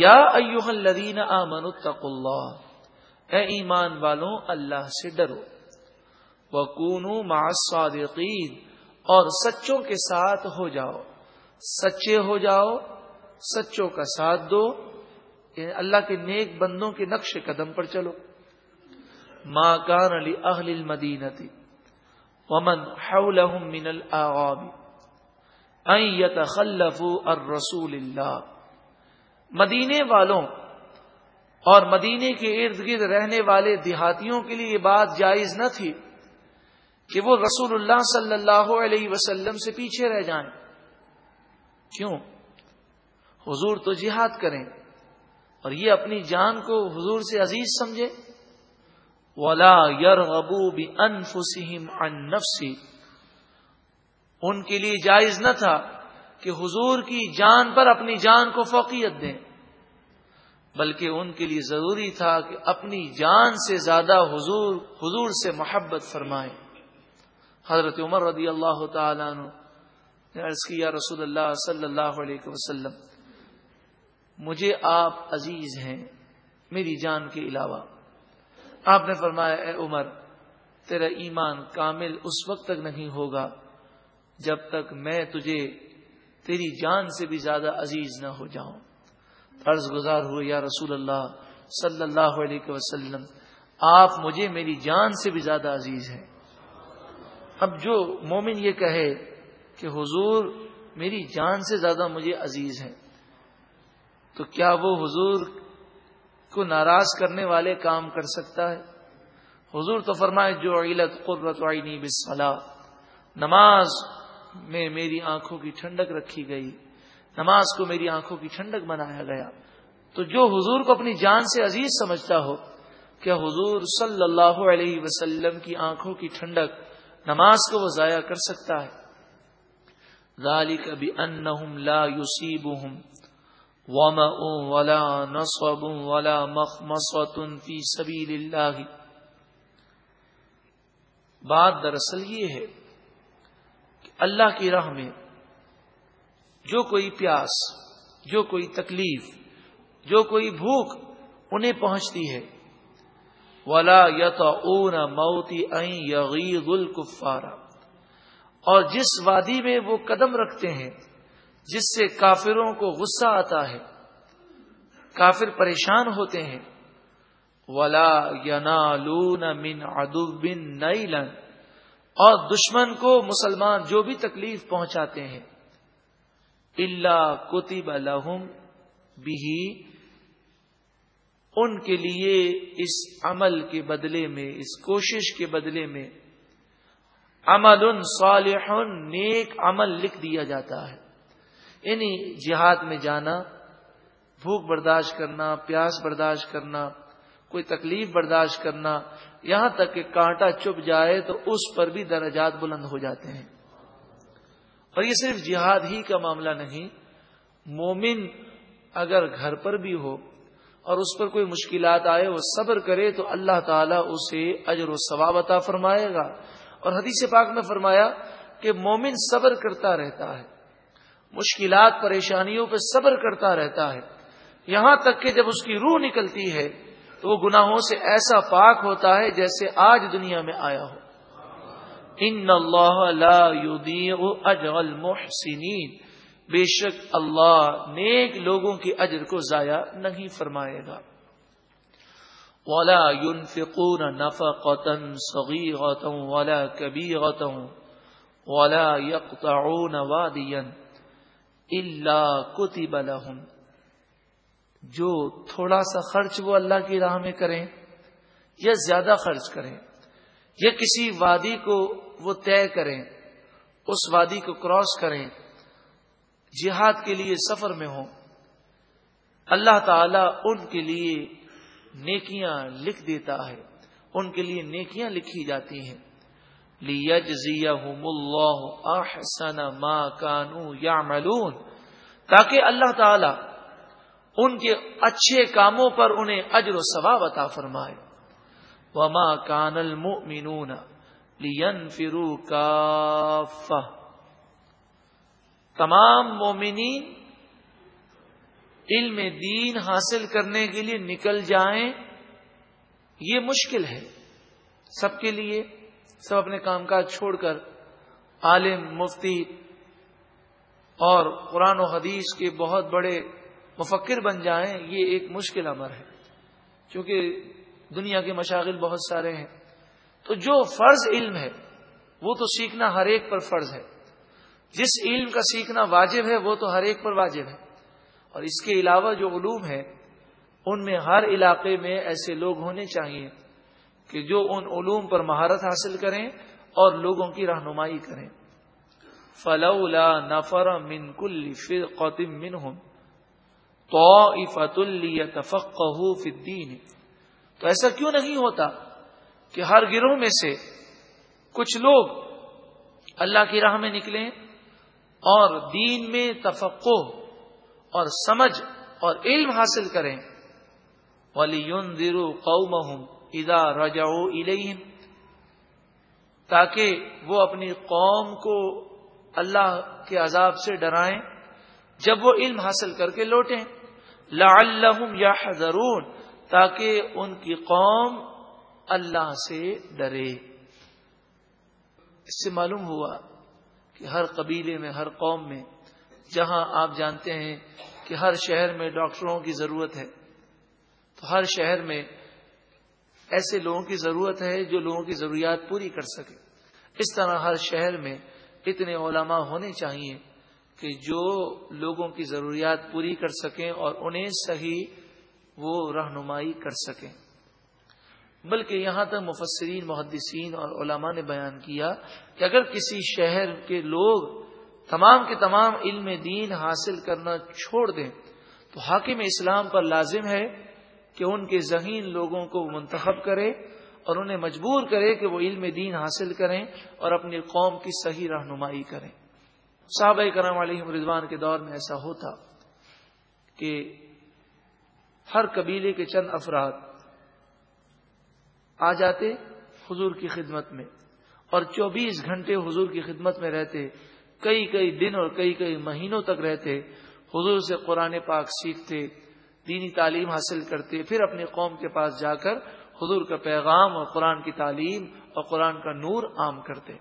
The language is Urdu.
یا ایوہ الذین آمنوا اتقوا اللہ۔ اے ایمان والوں، اللہ سے ڈرو۔ وکونوا مع الصادقین۔ اور سچوں کے ساتھ ہو جاؤ۔ سچے ہو جاؤ، سچوں کا ساتھ دو۔ یعنی اللہ کے نیک بندوں کے نقش قدم پر چلو۔ ماں کان علی اہل المدینتی ومن حولهم من الاعراب ان يتخلفوا الرسول اللہ مدینے والوں اور مدینے کے ارد گرد رہنے والے دیہاتیوں کے لیے یہ بات جائز نہ تھی کہ وہ رسول اللہ صلی اللہ علیہ وسلم سے پیچھے رہ جائیں۔ کیوں؟ حضور تو جہاد کریں اور یہ اپنی جان کو حضور سے عزیز سمجھے۔ ولا یر ابو بھی نفسی ان کے لیے جائز نہ تھا کہ حضور کی جان پر اپنی جان کو فوقیت دیں۔ بلکہ ان کے لیے ضروری تھا کہ اپنی جان سے زیادہ حضور حضور سے محبت فرمائیں۔ حضرت عمر رضی اللہ تعالیٰ نے عرض کیا رسول اللہ صلی اللہ علیہ وسلم، مجھے آپ عزیز ہیں میری جان کے علاوہ۔ آپ نے فرمایا، اے عمر، تیرا ایمان کامل اس وقت تک نہیں ہوگا جب تک میں تجھے تیری جان سے بھی زیادہ عزیز نہ ہو جاؤں۔ فرض گزار ہوئے یا رسول اللہ صلی اللہ علیہ وسلم، آپ مجھے میری جان سے بھی زیادہ عزیز ہیں۔ اب جو مومن یہ کہے کہ حضور میری جان سے زیادہ مجھے عزیز ہیں، تو کیا وہ حضور کو ناراض کرنے والے کام کر سکتا ہے؟ حضور تو فرمائے جو علت قرت عینی بسلا نماز میں میری آنکھوں کی ٹھنڈک رکھی گئی، نماز کو میری آنکھوں کی ٹھنڈک بنایا گیا۔ تو جو حضور کو اپنی جان سے عزیز سمجھتا ہو کیا حضور صلی اللہ علیہ وسلم کی آنکھوں کی ٹھنڈک نماز کو وہ ضائع کر سکتا ہے۔ ذالک بأنہم لا یصیبہم ولا نصب ولا مخمصة في سبيل اللہ۔ بات دراصل یہ ہے اللہ کی راہ میں جو کوئی پیاس، جو کوئی تکلیف، جو کوئی بھوک انہیں پہنچتی ہے۔ ولا یت اون موتی یغیظ الکفارا اور جس وادی میں وہ قدم رکھتے ہیں، جس سے کافروں کو غصہ آتا ہے، کافر پریشان ہوتے ہیں۔ ولا من بن اور دشمن کو مسلمان جو بھی تکلیف پہنچاتے ہیں اللہ کتب الحم بھی ان کے لیے اس عمل کے بدلے میں، اس کوشش کے بدلے میں عمل صالح، نیک عمل لکھ دیا جاتا ہے۔ یعنی جہاد میں جانا، بھوک برداشت کرنا، پیاس برداشت کرنا کوئی تکلیف برداشت کرنا، یہاں تک کہ کانٹا چپ جائے تو اس پر بھی درجات بلند ہو جاتے ہیں۔ اور یہ صرف جہاد ہی کا معاملہ نہیں، مومن اگر گھر پر بھی ہو اور اس پر کوئی مشکلات آئے، وہ صبر کرے تو اللہ تعالیٰ اسے اجر و ثواب عطا فرمائے گا۔ اور حدیث پاک میں فرمایا کہ مومن صبر کرتا رہتا ہے، مشکلات، پریشانیوں پہ صبر کرتا رہتا ہے۔ یہاں تک کہ جب اس کی روح نکلتی ہے تو وہ گناہوں سے ایسا پاک ہوتا ہے جیسے آج دنیا میں آیا ہو۔ ان اللہ لا اجر المحسنین۔ بے شک اللہ نیک لوگوں کی اجر کو ضائع نہیں فرمائے گا۔ ولا ينفقون نفقة صغيرة ولا كبيرة ولا يقطعون واديا اللہ کتب لهم۔ جو تھوڑا سا خرچ وہ اللہ کی راہ میں کریں یا زیادہ خرچ کریں یا کسی وادی کو وہ طے کریں، اس وادی کو کراس کریں، جہاد کے لیے سفر میں ہوں۔ اللہ تعالی ان کے لیے نیکیاں لکھ دیتا ہے، ان کے لیے نیکیاں لکھی جاتی ہیں۔ احسن ما كانوا يعملون۔ تاکہ اللہ تعالی ان کے اچھے کاموں پر انہیں اجر و ثواب عطا فرمائے۔ وما كان المؤمنون لينفروا كافه تمام مومنین علم دین حاصل کرنے کے لیے نکل جائیں، یہ مشکل ہے۔ سب کے لیے، سب اپنے کام کاج چھوڑ کر عالم، مفتی اور قرآن و حدیث کے بہت بڑے مفکر بن جائیں، یہ ایک مشکل امر ہے۔ کیونکہ دنیا کے مشاغل بہت سارے ہیں۔ تو جو فرض علم ہے، وہ تو سیکھنا ہر ایک پر فرض ہے۔ جس علم کا سیکھنا واجب ہے، وہ تو ہر ایک پر واجب ہے۔ اور اس کے علاوہ جو علوم ہے ان میں ہر علاقے میں ایسے لوگ ہونے چاہیے کہ جو ان علوم پر مہارت حاصل کریں اور لوگوں کی رہنمائی کریں۔ فلولا نفر من کل فرقم من ہوں تو الدین۔ تو ایسا کیوں نہیں ہوتا کہ ہر گروہ میں سے کچھ لوگ اللہ کی راہ میں نکلیں اور دین میں تفقو اور سمجھ اور علم حاصل کریں؟ ولی درو قوم ادا رجاؤ تاکہ وہ اپنی قوم کو اللہ کے عذاب سے ڈرائیں۔ جب وہ علم حاصل کر کے لوٹیں۔ لعلہم یا تاکہ ان کی قوم اللہ سے ڈرے۔ اس سے معلوم ہوا کہ ہر قبیلے میں، ہر قوم میں، جہاں آپ جانتے ہیں کہ ہر شہر میں ڈاکٹروں کی ضرورت ہے، تو ہر شہر میں ایسے لوگوں کی ضرورت ہے جو لوگوں کی ضروریات پوری کر سکے اس طرح ہر شہر میں اتنے علماء ہونے چاہیے کہ جو لوگوں کی ضروریات پوری کر سکیں اور انہیں صحیح وہ رہنمائی کر سکیں۔ بلکہ یہاں تک مفسرین، محدثین اور علماء نے بیان کیا کہ اگر کسی شہر کے لوگ تمام کے تمام علم دین حاصل کرنا چھوڑ دیں، تو حاکم اسلام پر لازم ہے کہ ان کے ذہین لوگوں کو منتخب کرے اور انہیں مجبور کرے کہ وہ علم دین حاصل کریں اور اپنی قوم کی صحیح رہنمائی کریں۔ صحابہ کرم علیہ رضوان کے دور میں ایسا ہوتا کہ ہر قبیلے کے چند افراد آ جاتے حضور کی خدمت میں اور چوبیس گھنٹے حضور کی خدمت میں رہتے، کئی کئی دن اور کئی کئی مہینوں تک رہتے، حضور سے قرآن پاک سیکھتے، دینی تعلیم حاصل کرتے، پھر اپنی قوم کے پاس جا کر حضور کا پیغام اور قرآن کی تعلیم اور قرآن کا نور عام کرتے۔